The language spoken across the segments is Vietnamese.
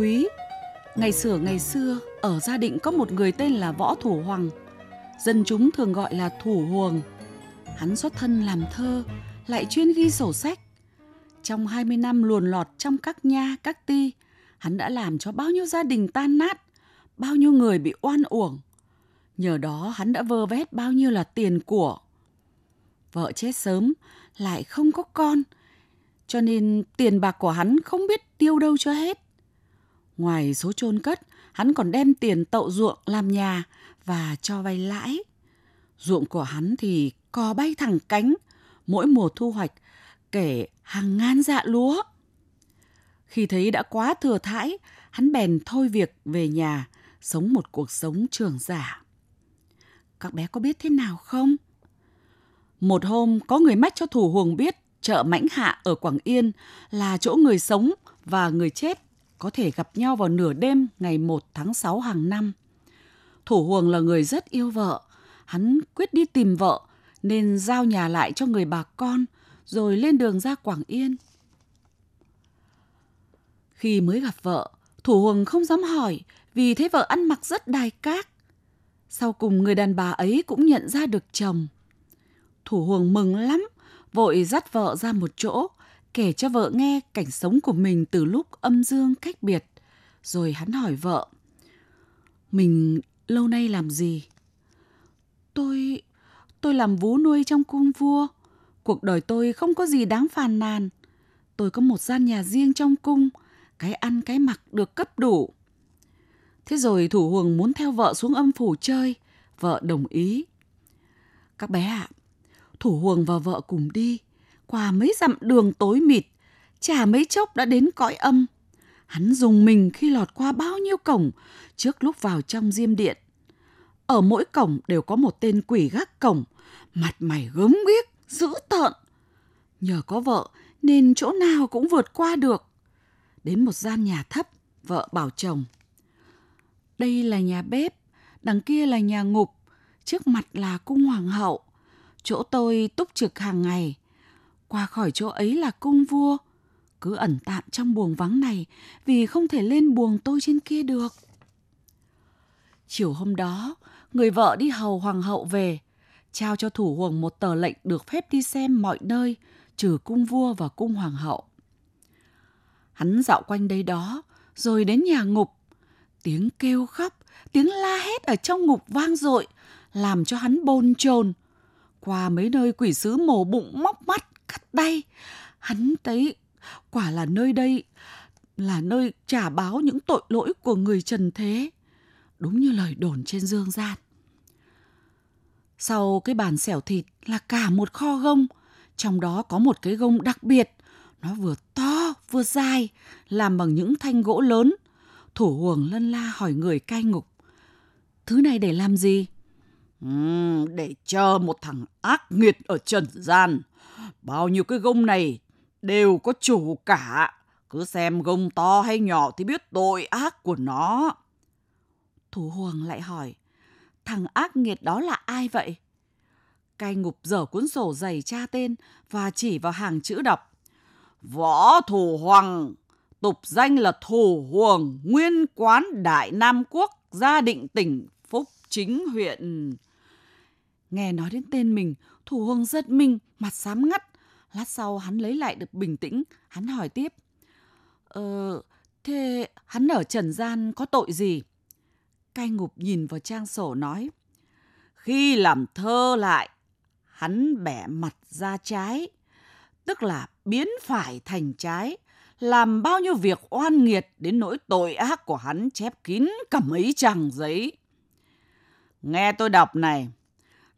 quý. Ngày xưa ngày xưa, ở gia định có một người tên là Võ Thủ Hoàng. Dân chúng thường gọi là Thủ Huồng. Hắn xuất thân làm thơ, lại chuyên ghi sổ sách. Trong 20 năm luồn lọt trong các nha, các ti, hắn đã làm cho bao nhiêu gia đình tan nát, bao nhiêu người bị oan uổng. Nhờ đó hắn đã vơ vét bao nhiêu là tiền của. Vợ chết sớm, lại không có con, cho nên tiền bạc của hắn không biết tiêu đâu cho hết. Ngoài số chôn cất, hắn còn đem tiền tậu ruộng làm nhà và cho vay lãi. Ruộng của hắn thì cò bay thẳng cánh, mỗi mùa thu hoạch kể hàng ngàn dạ lúa. Khi thấy đã quá thừa thãi, hắn bèn thôi việc về nhà, sống một cuộc sống trường giả. Các bé có biết thế nào không? Một hôm có người mách cho thủ huồng biết chợ Mãnh Hạ ở Quảng Yên là chỗ người sống và người chết có thể gặp nhau vào nửa đêm ngày 1 tháng 6 hàng năm. Thủ Huồng là người rất yêu vợ, hắn quyết đi tìm vợ nên giao nhà lại cho người bà con rồi lên đường ra Quảng Yên. Khi mới gặp vợ, Thủ Huồng không dám hỏi vì thấy vợ ăn mặc rất đài cát. Sau cùng người đàn bà ấy cũng nhận ra được chồng. Thủ Huồng mừng lắm, vội dắt vợ ra một chỗ, kể cho vợ nghe cảnh sống của mình từ lúc âm dương cách biệt. Rồi hắn hỏi vợ, mình lâu nay làm gì? Tôi, tôi làm vú nuôi trong cung vua. Cuộc đời tôi không có gì đáng phàn nàn. Tôi có một gian nhà riêng trong cung, cái ăn cái mặc được cấp đủ. Thế rồi thủ huồng muốn theo vợ xuống âm phủ chơi, vợ đồng ý. Các bé ạ, à, thủ huồng và vợ cùng đi, qua mấy dặm đường tối mịt, chả mấy chốc đã đến cõi âm. Hắn dùng mình khi lọt qua bao nhiêu cổng trước lúc vào trong diêm điện. Ở mỗi cổng đều có một tên quỷ gác cổng, mặt mày gớm ghiếc, dữ tợn. Nhờ có vợ nên chỗ nào cũng vượt qua được. Đến một gian nhà thấp, vợ bảo chồng. Đây là nhà bếp, đằng kia là nhà ngục, trước mặt là cung hoàng hậu. Chỗ tôi túc trực hàng ngày. Qua khỏi chỗ ấy là cung vua. Cứ ẩn tạm trong buồng vắng này vì không thể lên buồng tôi trên kia được. Chiều hôm đó, người vợ đi hầu hoàng hậu về, trao cho thủ huồng một tờ lệnh được phép đi xem mọi nơi, trừ cung vua và cung hoàng hậu. Hắn dạo quanh đây đó, rồi đến nhà ngục. Tiếng kêu khóc, tiếng la hét ở trong ngục vang dội, làm cho hắn bồn chồn. Qua mấy nơi quỷ sứ mổ bụng móc mắt, cắt tay, hắn thấy quả là nơi đây là nơi trả báo những tội lỗi của người trần thế. Đúng như lời đồn trên dương gian. Sau cái bàn xẻo thịt là cả một kho gông, trong đó có một cái gông đặc biệt. Nó vừa to vừa dài, làm bằng những thanh gỗ lớn. Thủ huồng lân la hỏi người cai ngục. Thứ này để làm gì? Ừ, để chờ một thằng ác nghiệt ở trần gian. Bao nhiêu cái gông này đều có chủ cả. Cứ xem gông to hay nhỏ thì biết tội ác của nó. Thủ Hoàng lại hỏi. Thằng ác nghiệt đó là ai vậy? Cai ngục dở cuốn sổ dày tra tên và chỉ vào hàng chữ đọc. Võ Thủ Hoàng, tục danh là Thủ Hoàng, nguyên quán Đại Nam Quốc, gia định tỉnh Phúc Chính huyện. Nghe nói đến tên mình, Thủ hương giật mình, mặt xám ngắt. Lát sau hắn lấy lại được bình tĩnh, hắn hỏi tiếp. Ờ, thế hắn ở trần gian có tội gì? Cai ngục nhìn vào trang sổ nói. Khi làm thơ lại, hắn bẻ mặt ra trái, tức là biến phải thành trái, làm bao nhiêu việc oan nghiệt đến nỗi tội ác của hắn chép kín cả mấy trang giấy. Nghe tôi đọc này,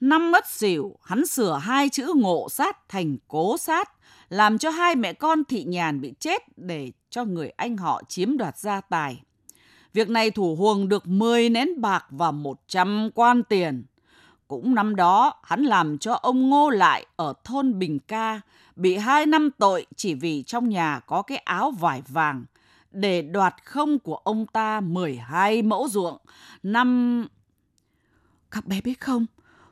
năm mất xỉu, hắn sửa hai chữ ngộ sát thành cố sát, làm cho hai mẹ con thị nhàn bị chết để cho người anh họ chiếm đoạt gia tài. Việc này thủ huồng được 10 nén bạc và 100 quan tiền. Cũng năm đó, hắn làm cho ông Ngô Lại ở thôn Bình Ca bị hai năm tội chỉ vì trong nhà có cái áo vải vàng để đoạt không của ông ta 12 mẫu ruộng. Năm... Các bé biết không,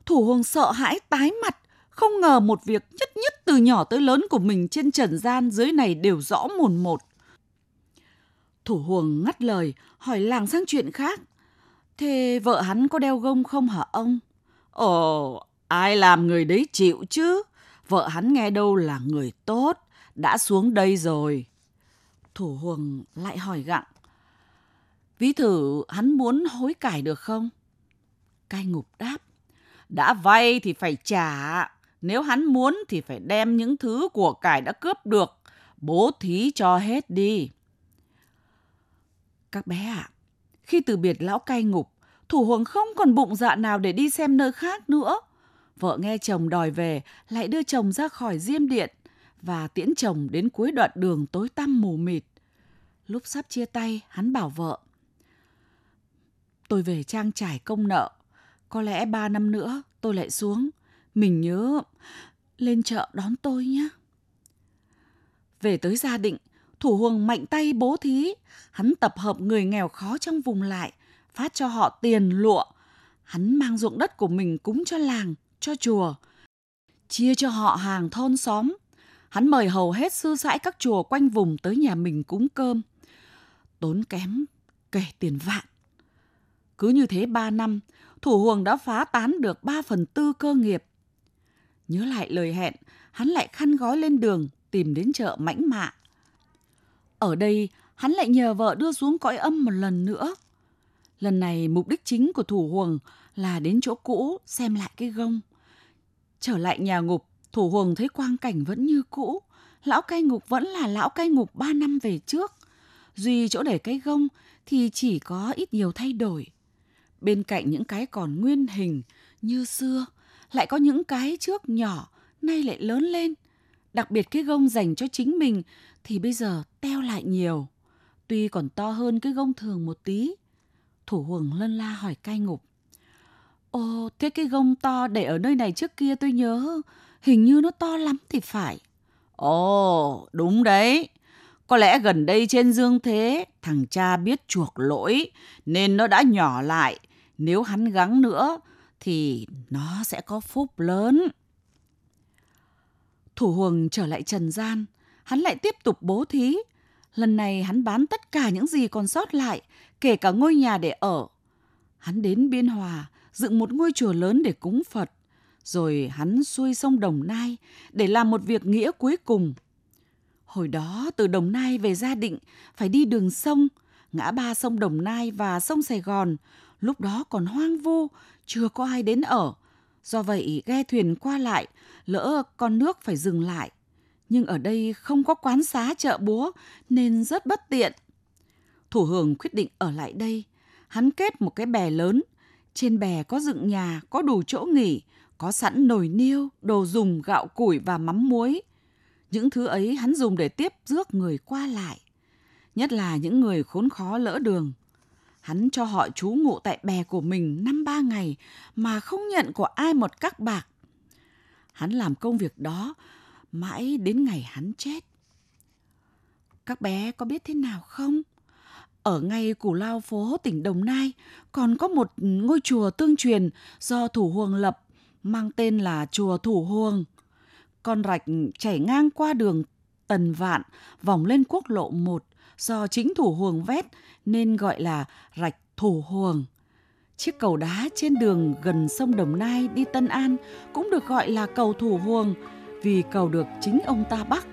Thủ Huồng sợ hãi tái mặt, không ngờ một việc nhất nhất từ nhỏ tới lớn của mình trên trần gian dưới này đều rõ mồn một. Thủ Huồng ngắt lời, hỏi làng sang chuyện khác. Thế vợ hắn có đeo gông không hả ông? Ồ, ai làm người đấy chịu chứ? Vợ hắn nghe đâu là người tốt, đã xuống đây rồi. Thủ Huồng lại hỏi gặng. Ví thử hắn muốn hối cải được không? Cai ngục đáp. Đã vay thì phải trả. Nếu hắn muốn thì phải đem những thứ của cải đã cướp được. Bố thí cho hết đi. Các bé ạ, à, khi từ biệt lão cai ngục, thủ huồng không còn bụng dạ nào để đi xem nơi khác nữa. Vợ nghe chồng đòi về, lại đưa chồng ra khỏi diêm điện và tiễn chồng đến cuối đoạn đường tối tăm mù mịt. Lúc sắp chia tay, hắn bảo vợ. Tôi về trang trải công nợ. Có lẽ ba năm nữa tôi lại xuống. Mình nhớ lên chợ đón tôi nhé. Về tới gia định, thủ huồng mạnh tay bố thí. Hắn tập hợp người nghèo khó trong vùng lại, phát cho họ tiền lụa. Hắn mang ruộng đất của mình cúng cho làng, cho chùa. Chia cho họ hàng thôn xóm. Hắn mời hầu hết sư sãi các chùa quanh vùng tới nhà mình cúng cơm. Tốn kém kể tiền vạn. Cứ như thế ba năm, Thủ Huồng đã phá tán được ba phần tư cơ nghiệp. Nhớ lại lời hẹn, hắn lại khăn gói lên đường tìm đến chợ mãnh mạ. Ở đây, hắn lại nhờ vợ đưa xuống cõi âm một lần nữa. Lần này mục đích chính của Thủ Huồng là đến chỗ cũ xem lại cái gông. Trở lại nhà ngục, Thủ Huồng thấy quang cảnh vẫn như cũ. Lão cai ngục vẫn là lão cai ngục ba năm về trước. Duy chỗ để cái gông thì chỉ có ít nhiều thay đổi. Bên cạnh những cái còn nguyên hình như xưa, lại có những cái trước nhỏ, nay lại lớn lên. Đặc biệt cái gông dành cho chính mình thì bây giờ teo lại nhiều. Tuy còn to hơn cái gông thường một tí. Thủ Huồng lân la hỏi cai ngục. Ồ, thế cái gông to để ở nơi này trước kia tôi nhớ, hình như nó to lắm thì phải. Ồ, đúng đấy. Có lẽ gần đây trên dương thế, thằng cha biết chuộc lỗi, nên nó đã nhỏ lại. Nếu hắn gắng nữa, thì nó sẽ có phúc lớn. Thủ Huồng trở lại trần gian, hắn lại tiếp tục bố thí. Lần này hắn bán tất cả những gì còn sót lại, kể cả ngôi nhà để ở. Hắn đến Biên Hòa, dựng một ngôi chùa lớn để cúng Phật. Rồi hắn xuôi sông Đồng Nai để làm một việc nghĩa cuối cùng. Hồi đó từ Đồng Nai về Gia Định phải đi đường sông, ngã ba sông Đồng Nai và sông Sài Gòn. Lúc đó còn hoang vu, chưa có ai đến ở. Do vậy ghe thuyền qua lại, lỡ con nước phải dừng lại. Nhưng ở đây không có quán xá chợ búa nên rất bất tiện. Thủ Hường quyết định ở lại đây. Hắn kết một cái bè lớn. Trên bè có dựng nhà, có đủ chỗ nghỉ, có sẵn nồi niêu, đồ dùng, gạo củi và mắm muối. Những thứ ấy hắn dùng để tiếp rước người qua lại. Nhất là những người khốn khó lỡ đường. Hắn cho họ trú ngụ tại bè của mình năm ba ngày mà không nhận của ai một các bạc. Hắn làm công việc đó mãi đến ngày hắn chết. Các bé có biết thế nào không? Ở ngay Củ Lao phố, tỉnh Đồng Nai, còn có một ngôi chùa tương truyền do Thủ Huồng lập, mang tên là chùa Thủ Huồng. Con rạch chảy ngang qua đường Tần Vạn, vòng lên quốc lộ 1 do chính Thủ Huồng vét nên gọi là rạch Thủ Huồng. Chiếc cầu đá trên đường gần sông Đồng Nai đi Tân An cũng được gọi là cầu Thủ Huồng vì cầu được chính ông ta bắc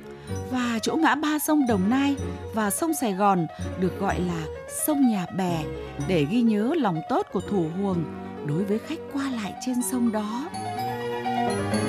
và chỗ ngã ba sông Đồng Nai và sông Sài Gòn được gọi là sông Nhà Bè để ghi nhớ lòng tốt của Thủ Huồng đối với khách qua lại trên sông đó. Thank you